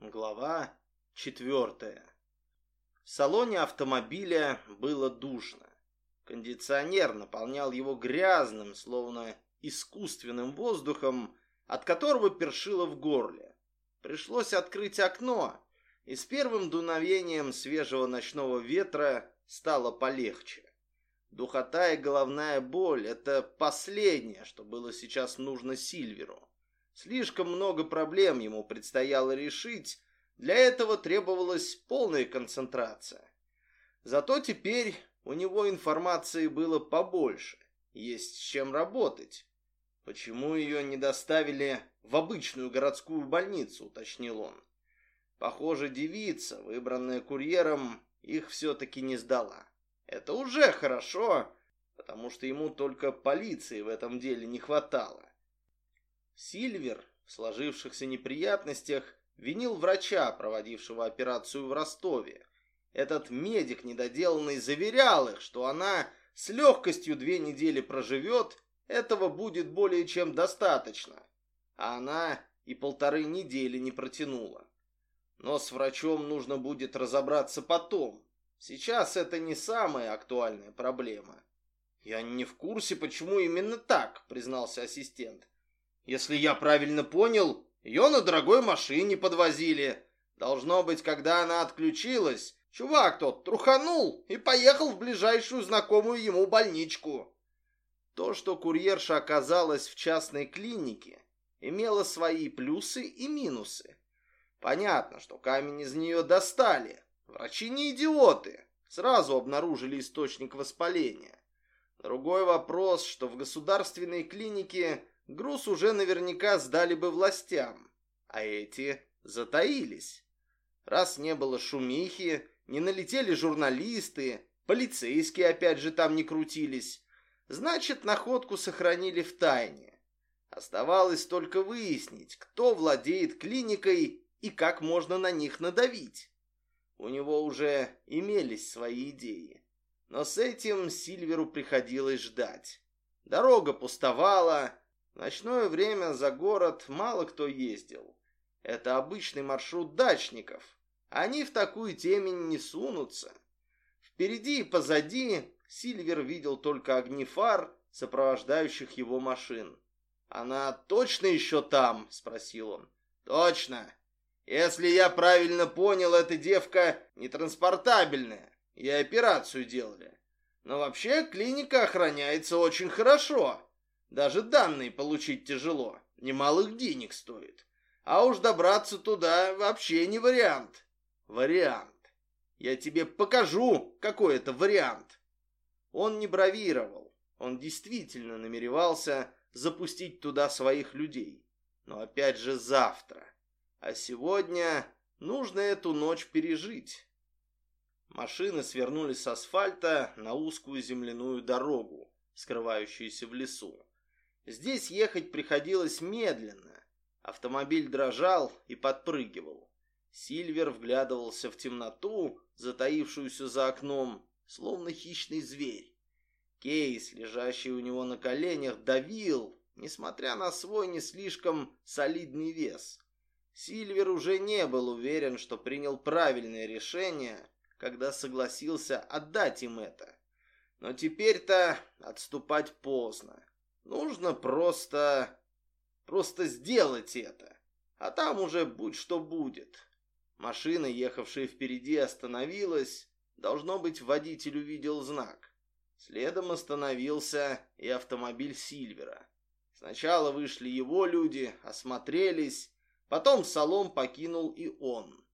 Глава четвертая. В салоне автомобиля было душно. Кондиционер наполнял его грязным, словно искусственным воздухом, от которого першило в горле. Пришлось открыть окно, и с первым дуновением свежего ночного ветра стало полегче. Духота и головная боль — это последнее, что было сейчас нужно Сильверу. Слишком много проблем ему предстояло решить, для этого требовалась полная концентрация. Зато теперь у него информации было побольше, есть с чем работать. Почему ее не доставили в обычную городскую больницу, уточнил он. Похоже, девица, выбранная курьером, их все-таки не сдала. Это уже хорошо, потому что ему только полиции в этом деле не хватало. Сильвер в сложившихся неприятностях винил врача, проводившего операцию в Ростове. Этот медик недоделанный заверял их, что она с легкостью две недели проживет, этого будет более чем достаточно. А она и полторы недели не протянула. Но с врачом нужно будет разобраться потом. Сейчас это не самая актуальная проблема. «Я не в курсе, почему именно так», — признался ассистент. Если я правильно понял, ее на дорогой машине подвозили. Должно быть, когда она отключилась, чувак тот труханул и поехал в ближайшую знакомую ему больничку. То, что курьерша оказалась в частной клинике, имело свои плюсы и минусы. Понятно, что камень из нее достали. Врачи не идиоты. Сразу обнаружили источник воспаления. Другой вопрос, что в государственной клинике груз уже наверняка сдали бы властям, а эти затаились. Раз не было шумихи, не налетели журналисты, полицейские опять же там не крутились, значит, находку сохранили в тайне. Оставалось только выяснить, кто владеет клиникой и как можно на них надавить. У него уже имелись свои идеи. Но с этим Сильверу приходилось ждать. Дорога пустовала, ночное время за город мало кто ездил. Это обычный маршрут дачников. Они в такую темень не сунутся. Впереди и позади Сильвер видел только огни фар, сопровождающих его машин. «Она точно еще там?» — спросил он. «Точно. Если я правильно понял, эта девка нетранспортабельная, и операцию делали. Но вообще клиника охраняется очень хорошо. Даже данные получить тяжело, немалых денег стоит. А уж добраться туда вообще не вариант. Вариант. Я тебе покажу, какой это вариант. Он не бравировал. Он действительно намеревался запустить туда своих людей. Но опять же завтра. А сегодня нужно эту ночь пережить. Машины свернули с асфальта на узкую земляную дорогу, скрывающуюся в лесу. Здесь ехать приходилось медленно. Автомобиль дрожал и подпрыгивал. Сильвер вглядывался в темноту, затаившуюся за окном, словно хищный зверь. Кейс, лежащий у него на коленях, давил, несмотря на свой не слишком солидный вес. Сильвер уже не был уверен, что принял правильное решение, когда согласился отдать им это. Но теперь-то отступать поздно. Нужно просто... просто сделать это. А там уже будь что будет. Машина, ехавшая впереди, остановилась. Должно быть, водитель увидел знак. Следом остановился и автомобиль Сильвера. Сначала вышли его люди, осмотрелись, потом салон покинул и он.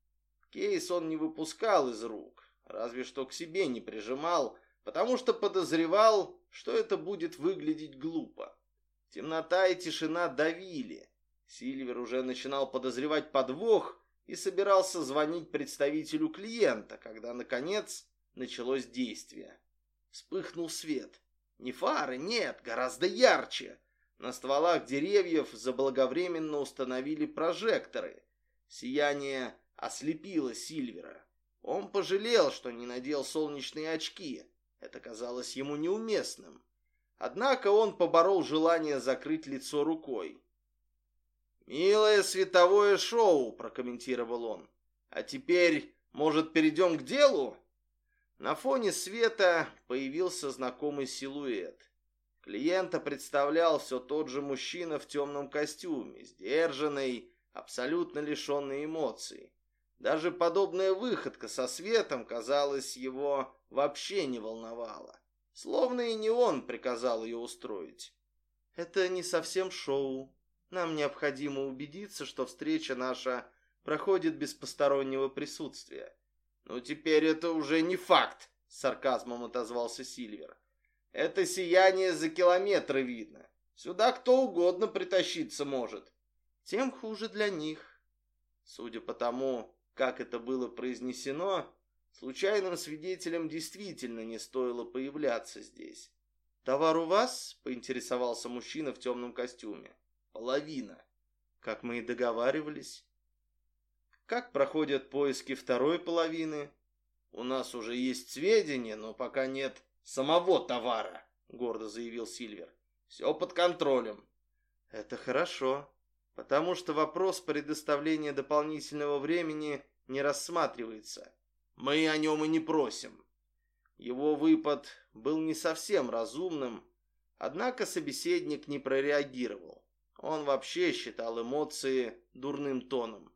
Кейс он не выпускал из рук, разве что к себе не прижимал, потому что подозревал, что это будет выглядеть глупо. Темнота и тишина давили. Сильвер уже начинал подозревать подвох и собирался звонить представителю клиента, когда, наконец, началось действие. Вспыхнул свет. Не фары, нет, гораздо ярче. На стволах деревьев заблаговременно установили прожекторы. Сияние ослепило Сильвера. Он пожалел, что не надел солнечные очки. Это казалось ему неуместным. Однако он поборол желание закрыть лицо рукой. «Милое световое шоу», — прокомментировал он. «А теперь, может, перейдем к делу?» На фоне света появился знакомый силуэт. Клиента представлял все тот же мужчина в темном костюме, сдержанный, абсолютно лишенный эмоций. Даже подобная выходка со светом, казалось, его вообще не волновала. Словно и не он приказал ее устроить. «Это не совсем шоу. Нам необходимо убедиться, что встреча наша проходит без постороннего присутствия». «Ну, теперь это уже не факт», — сарказмом отозвался Сильвер. Это сияние за километры видно. Сюда кто угодно притащиться может. Тем хуже для них. Судя по тому, как это было произнесено, случайным свидетелям действительно не стоило появляться здесь. «Товар у вас?» — поинтересовался мужчина в темном костюме. «Половина. Как мы и договаривались». «Как проходят поиски второй половины?» «У нас уже есть сведения, но пока нет самого товара, гордо заявил Сильвер. Все под контролем. Это хорошо, потому что вопрос предоставления дополнительного времени не рассматривается. Мы о нем и не просим. Его выпад был не совсем разумным, однако собеседник не прореагировал. Он вообще считал эмоции дурным тоном.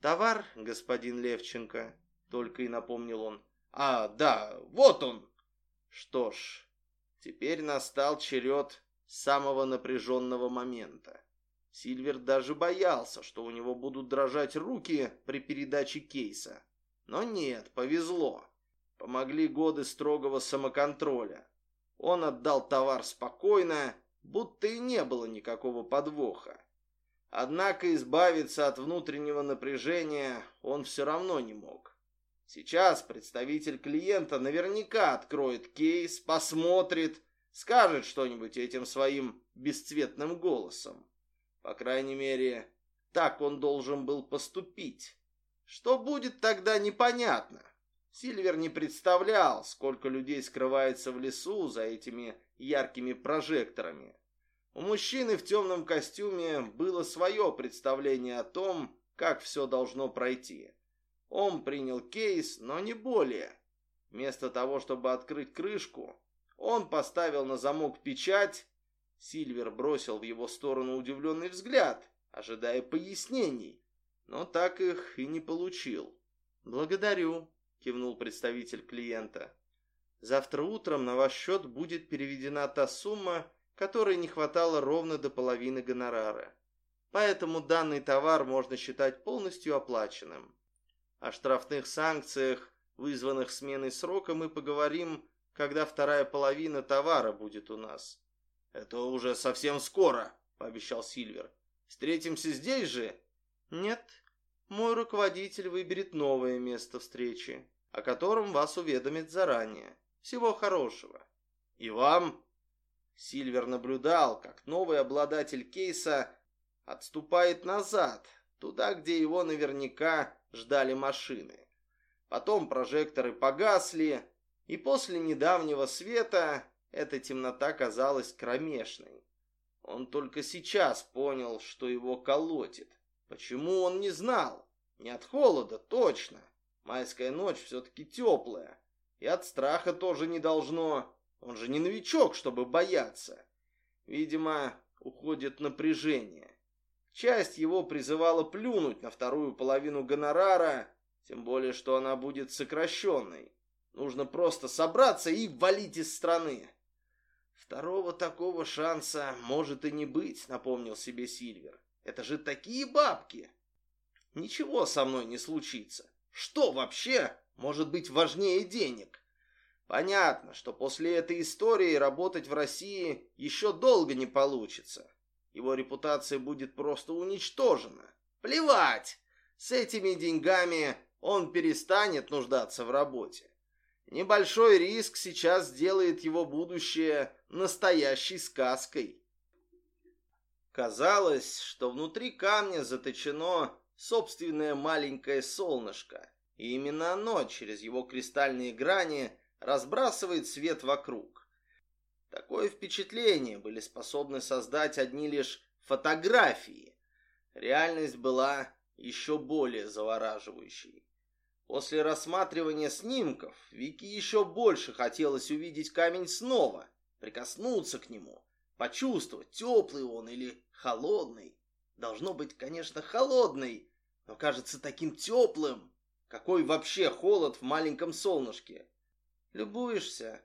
«Товар, господин Левченко», — только и напомнил он. «А, да, вот он!» Что ж, теперь настал черед самого напряженного момента. Сильвер даже боялся, что у него будут дрожать руки при передаче кейса. Но нет, повезло. Помогли годы строгого самоконтроля. Он отдал товар спокойно, будто и не было никакого подвоха. Однако избавиться от внутреннего напряжения он все равно не мог. Сейчас представитель клиента наверняка откроет кейс, посмотрит, скажет что-нибудь этим своим бесцветным голосом. По крайней мере, так он должен был поступить. Что будет тогда, непонятно. Сильвер не представлял, сколько людей скрывается в лесу за этими яркими прожекторами. У мужчины в темном костюме было свое представление о том, как все должно пройти. Он принял кейс, но не более. Вместо того, чтобы открыть крышку, он поставил на замок печать. Сильвер бросил в его сторону удивленный взгляд, ожидая пояснений, но так их и не получил. «Благодарю», — кивнул представитель клиента. «Завтра утром на ваш счет будет переведена та сумма, которой не хватало ровно до половины гонорара. Поэтому данный товар можно считать полностью оплаченным. О штрафных санкциях, вызванных сменой срока, мы поговорим, когда вторая половина товара будет у нас. Это уже совсем скоро, пообещал Сильвер. Встретимся здесь же? Нет, мой руководитель выберет новое место встречи, о котором вас уведомит заранее. Всего хорошего. И вам? Сильвер наблюдал, как новый обладатель кейса отступает назад, туда, где его наверняка ждали машины. Потом прожекторы погасли, и после недавнего света эта темнота казалась кромешной. Он только сейчас понял, что его колотит. Почему он не знал? Не от холода, точно. Майская ночь все-таки теплая. И от страха тоже не должно. Он же не новичок, чтобы бояться. Видимо, уходит напряжение. Часть его призывала плюнуть на вторую половину гонорара, тем более, что она будет сокращенной. Нужно просто собраться и валить из страны. Второго такого шанса может и не быть, напомнил себе Сильвер. Это же такие бабки. Ничего со мной не случится. Что вообще может быть важнее денег? Понятно, что после этой истории работать в России еще долго не получится. Его репутация будет просто уничтожена. Плевать! С этими деньгами он перестанет нуждаться в работе. Небольшой риск сейчас сделает его будущее настоящей сказкой. Казалось, что внутри камня заточено собственное маленькое солнышко, и именно оно через его кристальные грани разбрасывает свет вокруг. Такое впечатление были способны создать одни лишь фотографии. Реальность была еще более завораживающей. После рассматривания снимков Вики еще больше хотелось увидеть камень снова, прикоснуться к нему, почувствовать, теплый он или холодный. Должно быть, конечно, холодный, но кажется таким теплым. Какой вообще холод в маленьком солнышке? Любуешься?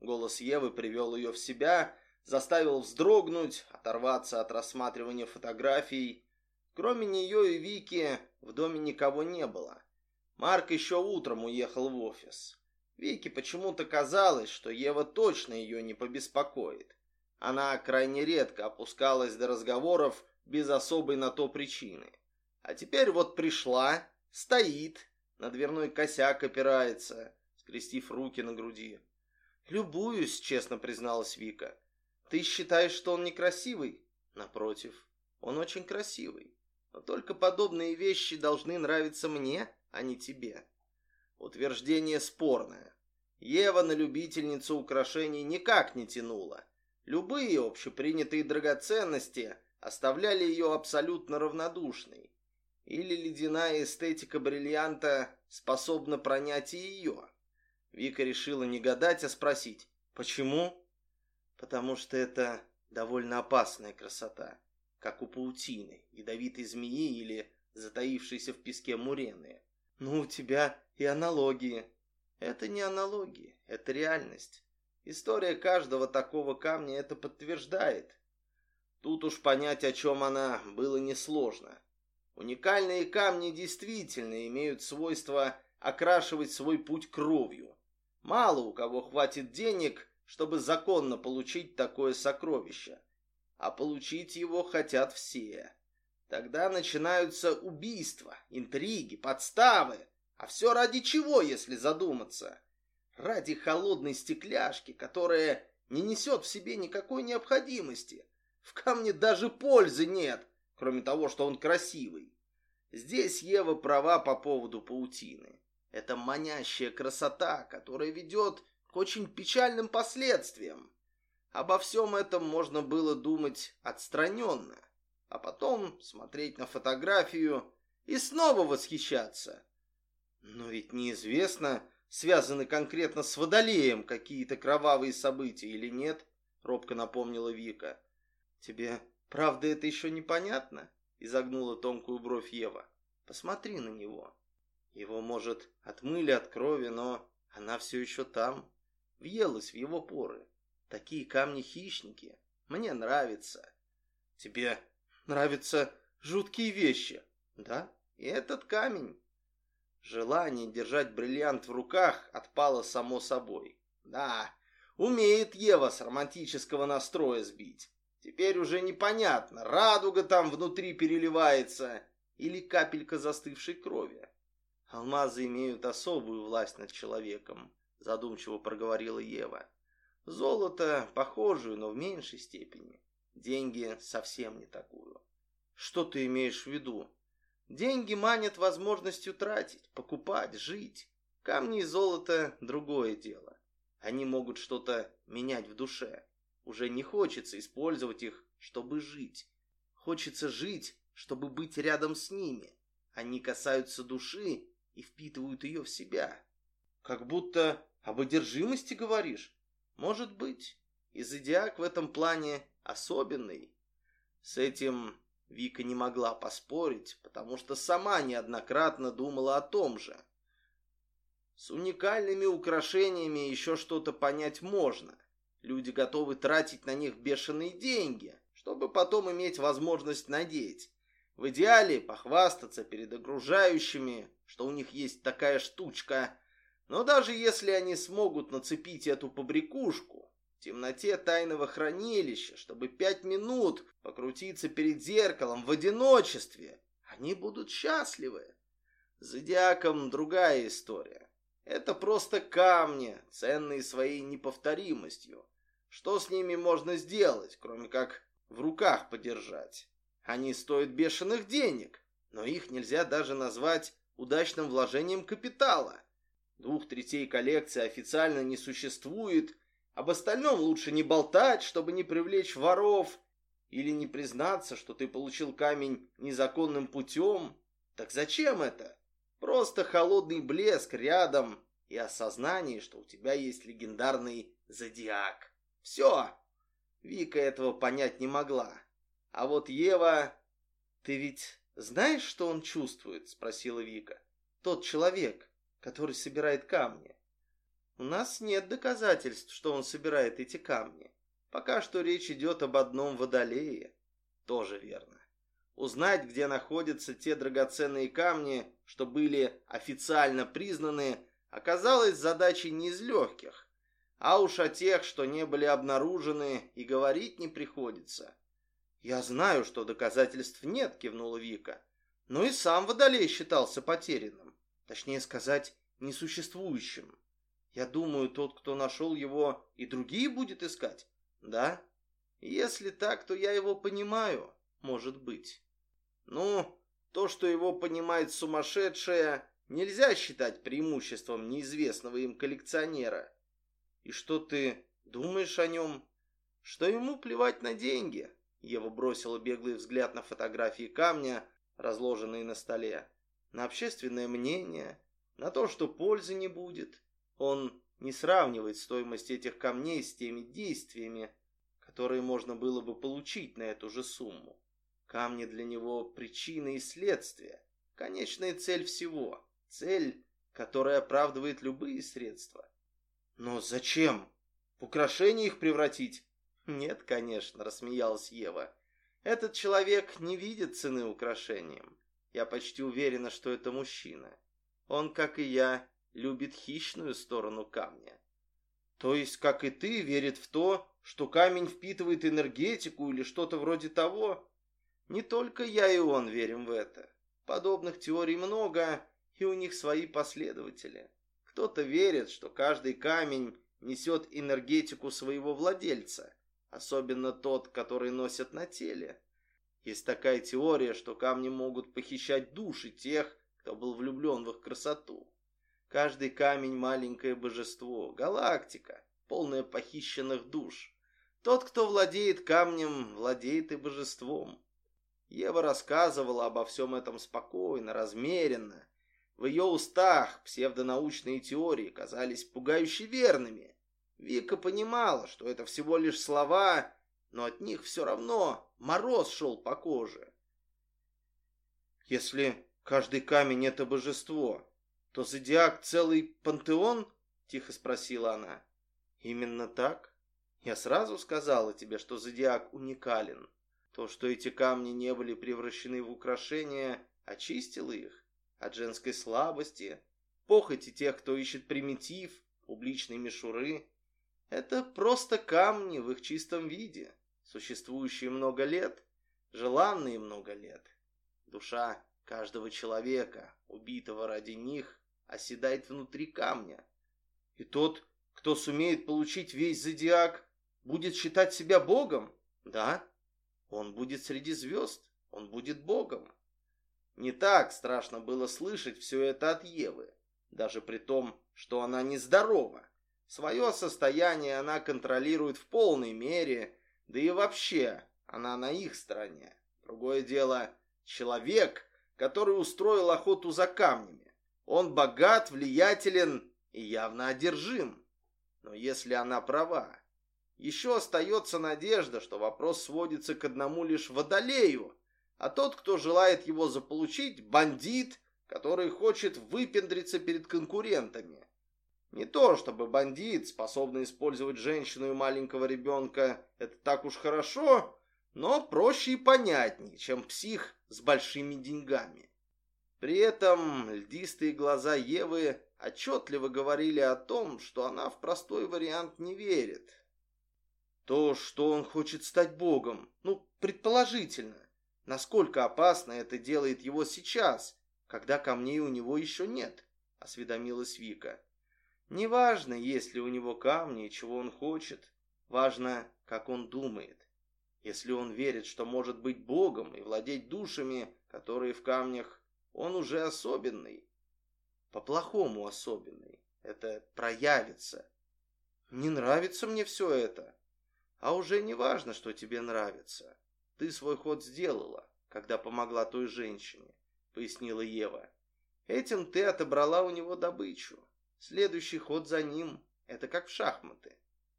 Голос Евы привел ее в себя, заставил вздрогнуть, оторваться от рассматривания фотографий. Кроме нее и Вики в доме никого не было. Марк еще утром уехал в офис. Вике почему-то казалось, что Ева точно ее не побеспокоит. Она крайне редко опускалась до разговоров без особой на то причины. А теперь вот пришла, стоит, на дверной косяк опирается, скрестив руки на груди. «Любуюсь», — честно призналась Вика. «Ты считаешь, что он некрасивый?» «Напротив, он очень красивый. Но только подобные вещи должны нравиться мне, а не тебе». Утверждение спорное. Ева на любительницу украшений никак не тянула. Любые общепринятые драгоценности оставляли ее абсолютно равнодушной. Или ледяная эстетика бриллианта способна пронять и ее. Вика решила не гадать, а спросить. Почему? Потому что это довольно опасная красота, как у паутины, ядовитой змеи или затаившейся в песке мурены. Ну, у тебя и аналогии. Это не аналогии, это реальность. История каждого такого камня это подтверждает. Тут уж понять, о чем она, было несложно. Уникальные камни действительно имеют свойство окрашивать свой путь кровью. Мало у кого хватит денег, чтобы законно получить такое сокровище. А получить его хотят все. Тогда начинаются убийства, интриги, подставы. А все ради чего, если задуматься? Ради холодной стекляшки, которая не несет в себе никакой необходимости. В камне даже пользы нет, кроме того, что он красивый. Здесь Ева права по поводу паутины. Это манящая красота, которая ведет к очень печальным последствиям. Обо всем этом можно было думать отстраненно, а потом смотреть на фотографию и снова восхищаться. Но ведь неизвестно, связаны конкретно с Водолеем какие-то кровавые события или нет, робко напомнила Вика. Тебе правда это еще непонятно? Изогнула тонкую бровь Ева. Посмотри на него. Его, может, отмыли от крови, но она все еще там. Въелась в его поры. Такие камни-хищники. Мне нравится. Тебе нравятся жуткие вещи, да? И этот камень. Желание держать бриллиант в руках отпало само собой. Да, умеет Ева с романтического настроя сбить. Теперь уже непонятно, радуга там внутри переливается или капелька застывшей крови. Алмазы имеют особую власть над человеком, задумчиво проговорила Ева. Золото похожую, но в меньшей степени. Деньги совсем не такую. Что ты имеешь в виду? Деньги манят возможностью тратить, покупать, жить. Камни и золото – другое дело. Они могут что-то менять в душе. Уже не хочется использовать их, чтобы жить. Хочется жить, чтобы быть рядом с ними. Они касаются души и впитывают ее в себя. Как будто об одержимости говоришь. Может быть. И зодиак в этом плане особенный. С этим Вика не могла поспорить, потому что сама неоднократно думала о том же. С уникальными украшениями еще что-то понять можно. Люди готовы тратить на них бешеные деньги, чтобы потом иметь возможность надеть. В идеале похвастаться перед окружающими, что у них есть такая штучка. Но даже если они смогут нацепить эту побрякушку в темноте тайного хранилища, чтобы пять минут покрутиться перед зеркалом в одиночестве, они будут счастливы. Зодиаком другая история. Это просто камни, ценные своей неповторимостью. Что с ними можно сделать, кроме как в руках подержать? Они стоят бешеных денег, но их нельзя даже назвать удачным вложением капитала. Двух третей коллекции официально не существует, об остальном лучше не болтать, чтобы не привлечь воров. Или не признаться, что ты получил камень незаконным путем? Так зачем это? Просто холодный блеск рядом и осознание, что у тебя есть легендарный зодиак. Все. Вика этого понять не могла. А вот Ева... Ты ведь знаешь, что он чувствует? Спросила Вика. Тот человек, который собирает камни. У нас нет доказательств, что он собирает эти камни. Пока что речь идет об одном водолее. Тоже верно. Узнать, где находятся те драгоценные камни, что были официально признаны, оказалось задачей не из легких. А уж о тех, что не были обнаружены, и говорить не приходится. «Я знаю, что доказательств нет», — кивнула Вика. «Но и сам Водолей считался потерянным. Точнее сказать, несуществующим. Я думаю, тот, кто нашел его, и другие будет искать. Да? Если так, то я его понимаю, может быть. Ну, то, что его понимает сумасшедшая, нельзя считать преимуществом неизвестного им коллекционера. И что ты думаешь о нем? Что ему плевать на деньги? Ева бросила беглый взгляд на фотографии камня, разложенные на столе, на общественное мнение, на то, что пользы не будет. Он не сравнивает стоимость этих камней с теми действиями, которые можно было бы получить на эту же сумму. Камни для него – причина и следствие, конечная цель всего, цель, которая оправдывает любые средства. Но зачем? В украшение их превратить? Нет, конечно, рассмеялась Ева. Этот человек не видит цены украшениям. Я почти уверена, что это мужчина. Он, как и я, любит хищную сторону камня. То есть, как и ты, верит в то, что камень впитывает энергетику или что-то вроде того? Не только я и он верим в это. Подобных теорий много, и у них свои последователи. Кто-то верит, что каждый камень несет энергетику своего владельца, особенно тот, который носят на теле. Есть такая теория, что камни могут похищать души тех, кто был влюблен в их красоту. Каждый камень – маленькое божество, галактика, полная похищенных душ. Тот, кто владеет камнем, владеет и божеством. Ева рассказывала обо всем этом спокойно, размеренно. В ее устах псевдонаучные теории казались пугающе верными. Вика понимала, что это всего лишь слова, но от них все равно мороз шел по коже. Если каждый камень — это божество, то зодиак целый пантеон?» — тихо спросила она. «Именно так. Я сразу сказала тебе, что зодиак уникален. То, что эти камни не были превращены в украшения, очистило их от женской слабости, похоти тех, кто ищет примитив, публичной мишуры. Это просто камни в их чистом виде, существующие много лет, желанные много лет. Душа каждого человека, убитого ради них, оседает внутри камня. И тот, кто сумеет получить весь зодиак, будет считать себя богом? Да, он будет среди звезд, он будет богом. Не так страшно было слышать все это от Евы, даже при том, что она нездорова. Свое состояние она контролирует в полной мере, да и вообще она на их стороне. Другое дело, человек, который устроил охоту за камнями. Он богат, влиятелен и явно одержим. Но если она права, еще остается надежда, что вопрос сводится к одному лишь водолею, а тот, кто желает его заполучить, бандит, который хочет выпендриться перед конкурентами. Не то, чтобы бандит, способный использовать женщину и маленького ребенка, это так уж хорошо, но проще и понятнее, чем псих с большими деньгами. При этом льдистые глаза Евы отчетливо говорили о том, что она в простой вариант не верит. То, что он хочет стать богом, ну, предположительно. Насколько опасно это делает его сейчас, когда камней у него еще нет, осведомилась Вика. Неважно, есть ли у него камни и чего он хочет, важно, как он думает. Если он верит, что может быть богом и владеть душами, которые в камнях он уже особенный. По-плохому особенный. Это проявится. Не нравится мне все это. А уже не важно, что тебе нравится. ты свой ход сделала, когда помогла той женщине, пояснила Ева. Этим ты отобрала у него добычу. Следующий ход за ним. Это как в шахматы.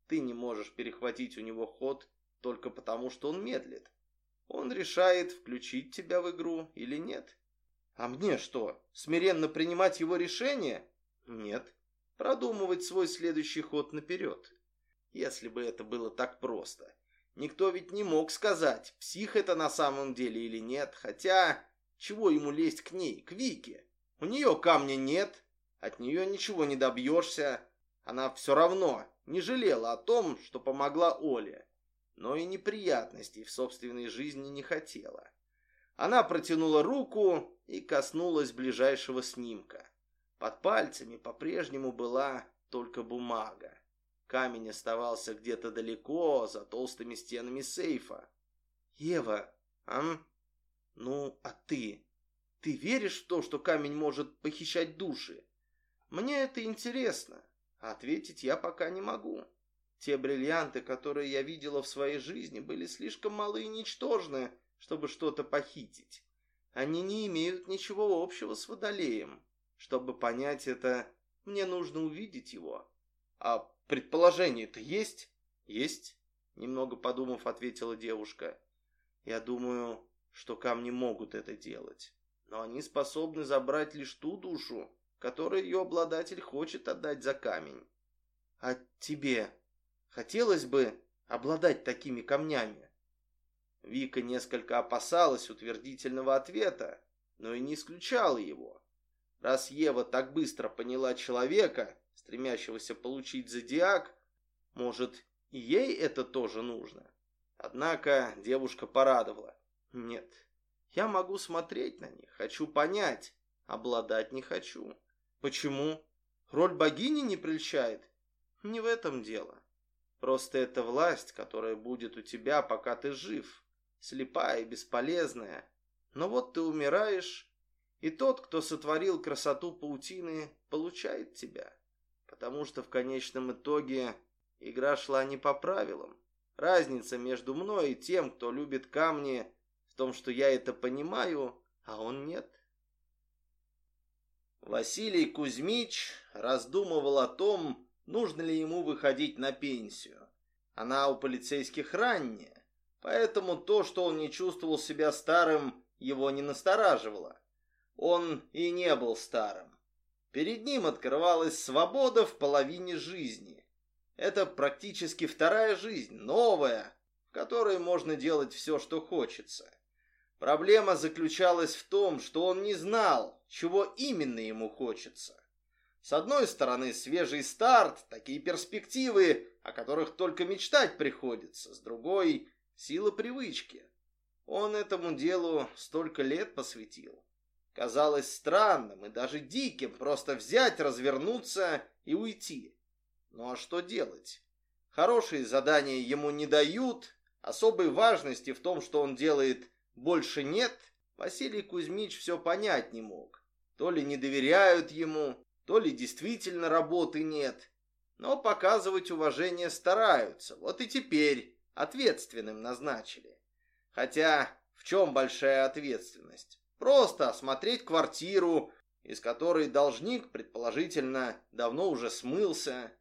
Ты не можешь перехватить у него ход только потому, что он медлит. Он решает, включить тебя в игру или нет. А мне что, смиренно принимать его решение? Нет. Продумывать свой следующий ход наперед. Если бы это было так просто. Никто ведь не мог сказать, псих это на самом деле или нет, хотя... Чего ему лезть к ней, к Вике? У нее камня нет, от нее ничего не добьешься. Она все равно не жалела о том, что помогла Оле, но и неприятностей в собственной жизни не хотела. Она протянула руку и коснулась ближайшего снимка. Под пальцами по-прежнему была только бумага. Камень оставался где-то далеко, за толстыми стенами сейфа. «Ева, а? Ну, а ты? Ты веришь в то, что камень может похищать души? Мне это интересно, ответить я пока не могу. Те бриллианты, которые я видела в своей жизни, были слишком малы и ничтожны, чтобы что-то похитить. Они не имеют ничего общего с водолеем. Чтобы понять это, мне нужно увидеть его. А предположение-то есть? Есть, немного подумав, ответила девушка. Я думаю, что камни могут это делать. Но они способны забрать лишь ту душу, которую ее обладатель хочет отдать за камень. А тебе хотелось бы обладать такими камнями? Вика несколько опасалась утвердительного ответа, но и не исключала его. Раз Ева так быстро поняла человека, стремящегося получить зодиак, может, и ей это тоже нужно. Однако девушка порадовала. Нет, я могу смотреть на них, хочу понять, обладать не хочу. Почему? Роль богини не прельщает? Не в этом дело. Просто это власть, которая будет у тебя, пока ты жив. Слепая и бесполезная. Но вот ты умираешь, и тот, кто сотворил красоту паутины, получает тебя. Потому что в конечном итоге игра шла не по правилам. Разница между мной и тем, кто любит камни, в том, что я это понимаю, а он нет. Василий Кузьмич раздумывал о том, нужно ли ему выходить на пенсию. Она у полицейских ранняя, поэтому то, что он не чувствовал себя старым, его не настораживало он и не был старым. Перед ним открывалась свобода в половине жизни. Это практически вторая жизнь, новая, в которой можно делать все, что хочется. Проблема заключалась в том, что он не знал, чего именно ему хочется. С одной стороны, свежий старт, такие перспективы, о которых только мечтать приходится. С другой, сила привычки. Он этому делу столько лет посвятил казалось странным и даже диким просто взять, развернуться и уйти. Ну а что делать? Хорошие задания ему не дают, особой важности в том, что он делает, больше нет. Василий Кузьмич все понять не мог. То ли не доверяют ему, то ли действительно работы нет. Но показывать уважение стараются. Вот и теперь ответственным назначили. Хотя в чем большая ответственность? Просто осмотреть квартиру, из которой должник, предположительно, давно уже смылся.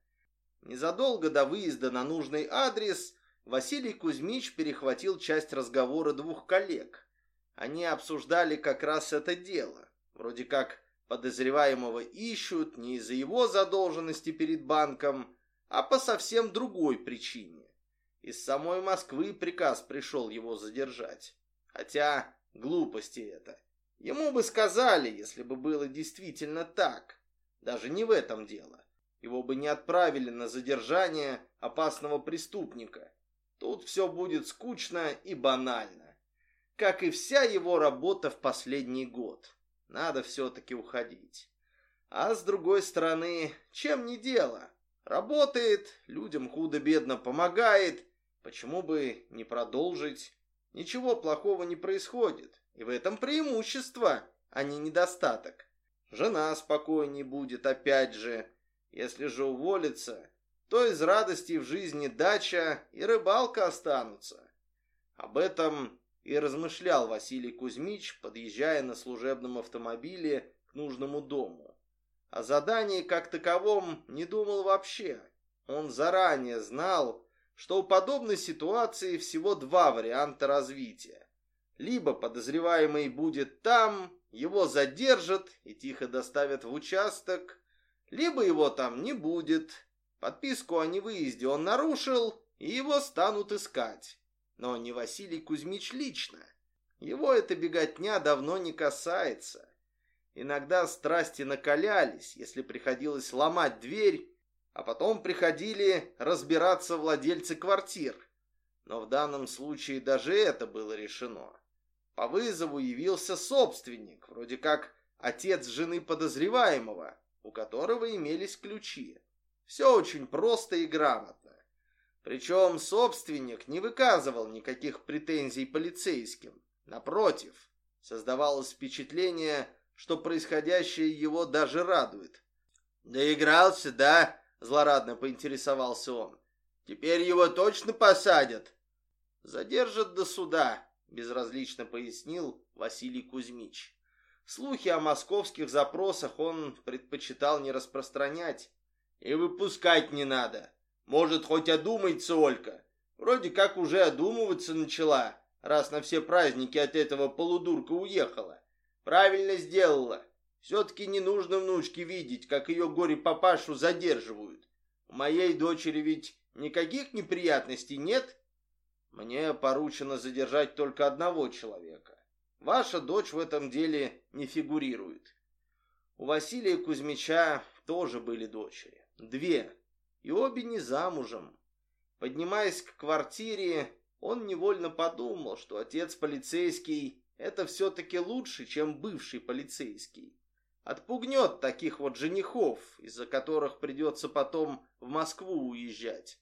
Незадолго до выезда на нужный адрес Василий Кузьмич перехватил часть разговора двух коллег. Они обсуждали как раз это дело. Вроде как подозреваемого ищут не из-за его задолженности перед банком, а по совсем другой причине. Из самой Москвы приказ пришел его задержать. Хотя глупости это. Ему бы сказали, если бы было действительно так. Даже не в этом дело. Его бы не отправили на задержание опасного преступника. Тут все будет скучно и банально. Как и вся его работа в последний год. Надо все-таки уходить. А с другой стороны, чем не дело? Работает, людям худо-бедно помогает. Почему бы не продолжить? Ничего плохого не происходит. И в этом преимущество, а не недостаток. Жена спокойней будет опять же. Если же уволится, то из радости в жизни дача и рыбалка останутся. Об этом и размышлял Василий Кузьмич, подъезжая на служебном автомобиле к нужному дому. О задании как таковом не думал вообще. Он заранее знал, что у подобной ситуации всего два варианта развития. Либо подозреваемый будет там, его задержат и тихо доставят в участок, либо его там не будет. Подписку о невыезде он нарушил, и его станут искать. Но не Василий Кузьмич лично. Его эта беготня давно не касается. Иногда страсти накалялись, если приходилось ломать дверь а потом приходили разбираться владельцы квартир. Но в данном случае даже это было решено. По вызову явился собственник, вроде как отец жены подозреваемого, у которого имелись ключи. Все очень просто и грамотно. Причем собственник не выказывал никаких претензий полицейским. Напротив, создавалось впечатление, что происходящее его даже радует. «Доигрался, да?» Злорадно поинтересовался он. Теперь его точно посадят? Задержат до суда, безразлично пояснил Василий Кузьмич. Слухи о московских запросах он предпочитал не распространять. И выпускать не надо. Может, хоть одумается Олька. Вроде как уже одумываться начала, раз на все праздники от этого полудурка уехала. Правильно сделала. Все-таки не нужно внучке видеть, как ее горе-папашу задерживают. У моей дочери ведь никаких неприятностей нет. Мне поручено задержать только одного человека. Ваша дочь в этом деле не фигурирует. У Василия Кузьмича тоже были дочери. Две. И обе не замужем. Поднимаясь к квартире, он невольно подумал, что отец полицейский – это все-таки лучше, чем бывший полицейский отпугнет таких вот женихов, из-за которых придется потом в Москву уезжать.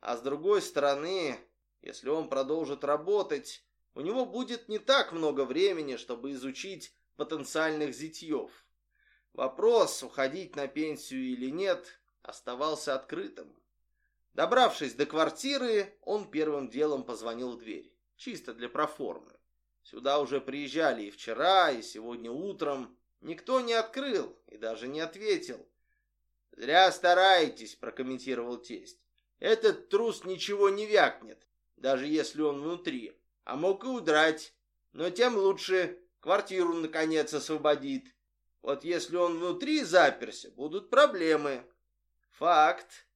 А с другой стороны, если он продолжит работать, у него будет не так много времени, чтобы изучить потенциальных зятьев. Вопрос, уходить на пенсию или нет, оставался открытым. Добравшись до квартиры, он первым делом позвонил в дверь, чисто для проформы. Сюда уже приезжали и вчера, и сегодня утром, Никто не открыл и даже не ответил. «Зря стараетесь», — прокомментировал тесть. «Этот трус ничего не вякнет, даже если он внутри, а мог и удрать. Но тем лучше квартиру, наконец, освободит. Вот если он внутри заперся, будут проблемы». «Факт.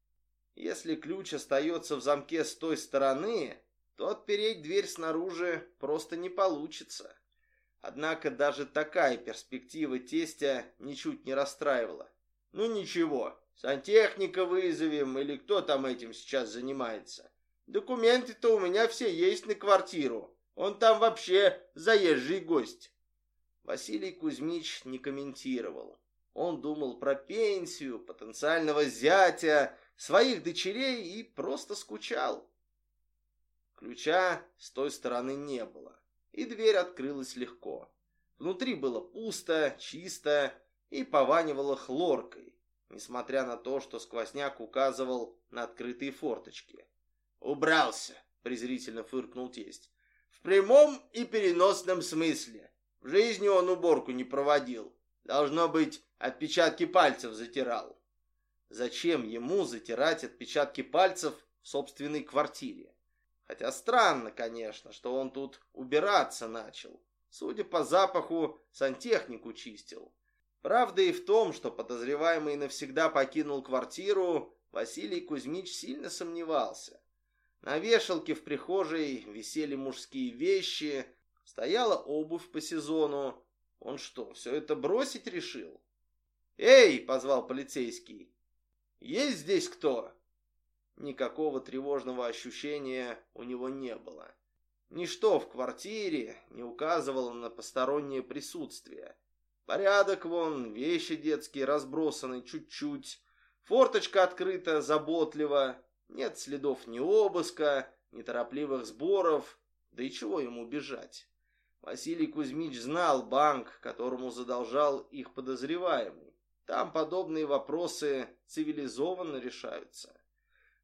Если ключ остается в замке с той стороны, то отпереть дверь снаружи просто не получится». Однако даже такая перспектива тестя ничуть не расстраивала. Ну ничего, сантехника вызовем или кто там этим сейчас занимается. Документы-то у меня все есть на квартиру. Он там вообще заезжий гость. Василий Кузьмич не комментировал. Он думал про пенсию, потенциального зятя, своих дочерей и просто скучал. Ключа с той стороны не было и дверь открылась легко. Внутри было пусто, чисто и пованивало хлоркой, несмотря на то, что сквозняк указывал на открытые форточки. «Убрался!» — презрительно фыркнул тесть. «В прямом и переносном смысле. В жизни он уборку не проводил. Должно быть, отпечатки пальцев затирал». Зачем ему затирать отпечатки пальцев в собственной квартире? Хотя странно, конечно, что он тут убираться начал. Судя по запаху, сантехнику чистил. Правда и в том, что подозреваемый навсегда покинул квартиру, Василий Кузьмич сильно сомневался. На вешалке в прихожей висели мужские вещи, стояла обувь по сезону. Он что, все это бросить решил? «Эй!» — позвал полицейский. «Есть здесь кто?» Никакого тревожного ощущения у него не было. Ничто в квартире не указывало на постороннее присутствие. Порядок вон, вещи детские разбросаны чуть-чуть, форточка открыта заботливо, нет следов ни обыска, ни торопливых сборов, да и чего ему бежать. Василий Кузьмич знал банк, которому задолжал их подозреваемый. Там подобные вопросы цивилизованно решаются.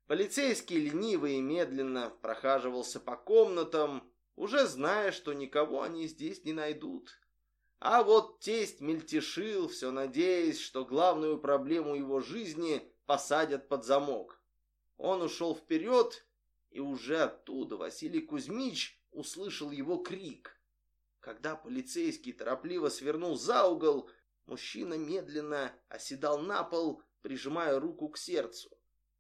Полицейский лениво и медленно прохаживался по комнатам, уже зная, что никого они здесь не найдут. А вот тесть мельтешил, все надеясь, что главную проблему его жизни посадят под замок. Он ушел вперед, и уже оттуда Василий Кузьмич услышал его крик. Когда полицейский торопливо свернул за угол, мужчина медленно оседал на пол, прижимая руку к сердцу.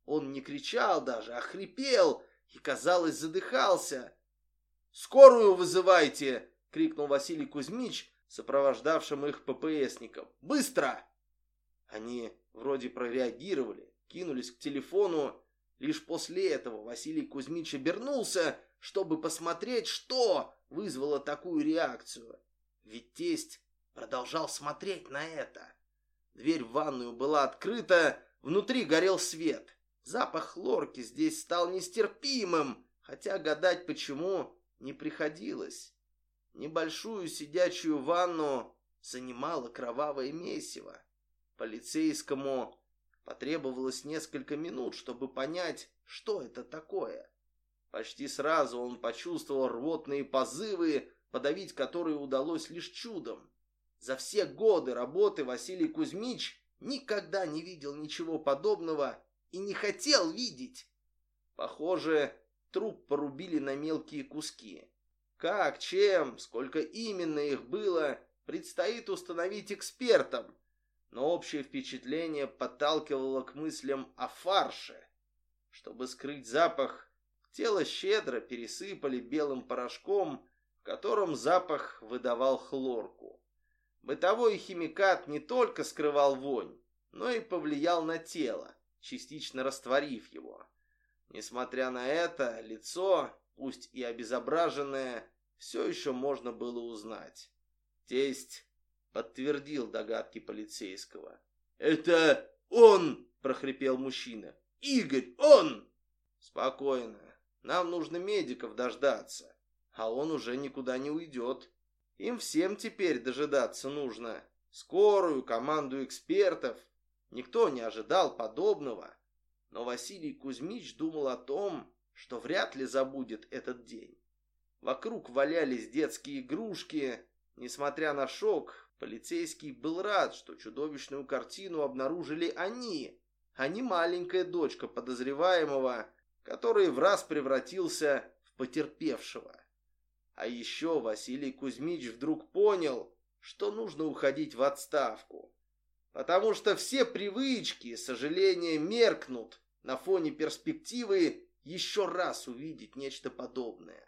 Он не кричал даже, а хрипел и, казалось, задыхался. «Скорую вызывайте!» — крикнул Василий Кузьмич, сопровождавшим их ППСникам. «Быстро!» Они вроде прореагировали, кинулись к телефону. Лишь после этого Василий Кузьмич обернулся, чтобы посмотреть, что вызвало такую реакцию. Ведь тесть продолжал смотреть на это. Дверь в ванную была открыта, внутри горел свет. Запах хлорки здесь стал нестерпимым, хотя гадать почему не приходилось. Небольшую сидячую ванну занимало кровавое месиво. Полицейскому потребовалось несколько минут, чтобы понять, что это такое. Почти сразу он почувствовал рвотные позывы, подавить которые удалось лишь чудом. За все годы работы Василий Кузьмич никогда не видел ничего подобного и не хотел видеть. Похоже, труп порубили на мелкие куски. Как, чем, сколько именно их было, предстоит установить экспертам. Но общее впечатление подталкивало к мыслям о фарше. Чтобы скрыть запах, тело щедро пересыпали белым порошком, в котором запах выдавал хлорку. Бытовой химикат не только скрывал вонь, но и повлиял на тело частично растворив его. Несмотря на это, лицо, пусть и обезображенное, все еще можно было узнать. Тесть подтвердил догадки полицейского. «Это он!» – прохрипел мужчина. «Игорь, он!» «Спокойно. Нам нужно медиков дождаться, а он уже никуда не уйдет. Им всем теперь дожидаться нужно. Скорую, команду экспертов, Никто не ожидал подобного, но Василий Кузьмич думал о том, что вряд ли забудет этот день. Вокруг валялись детские игрушки. Несмотря на шок, полицейский был рад, что чудовищную картину обнаружили они, а не маленькая дочка подозреваемого, который в раз превратился в потерпевшего. А еще Василий Кузьмич вдруг понял, что нужно уходить в отставку потому что все привычки, сожаления меркнут на фоне перспективы еще раз увидеть нечто подобное.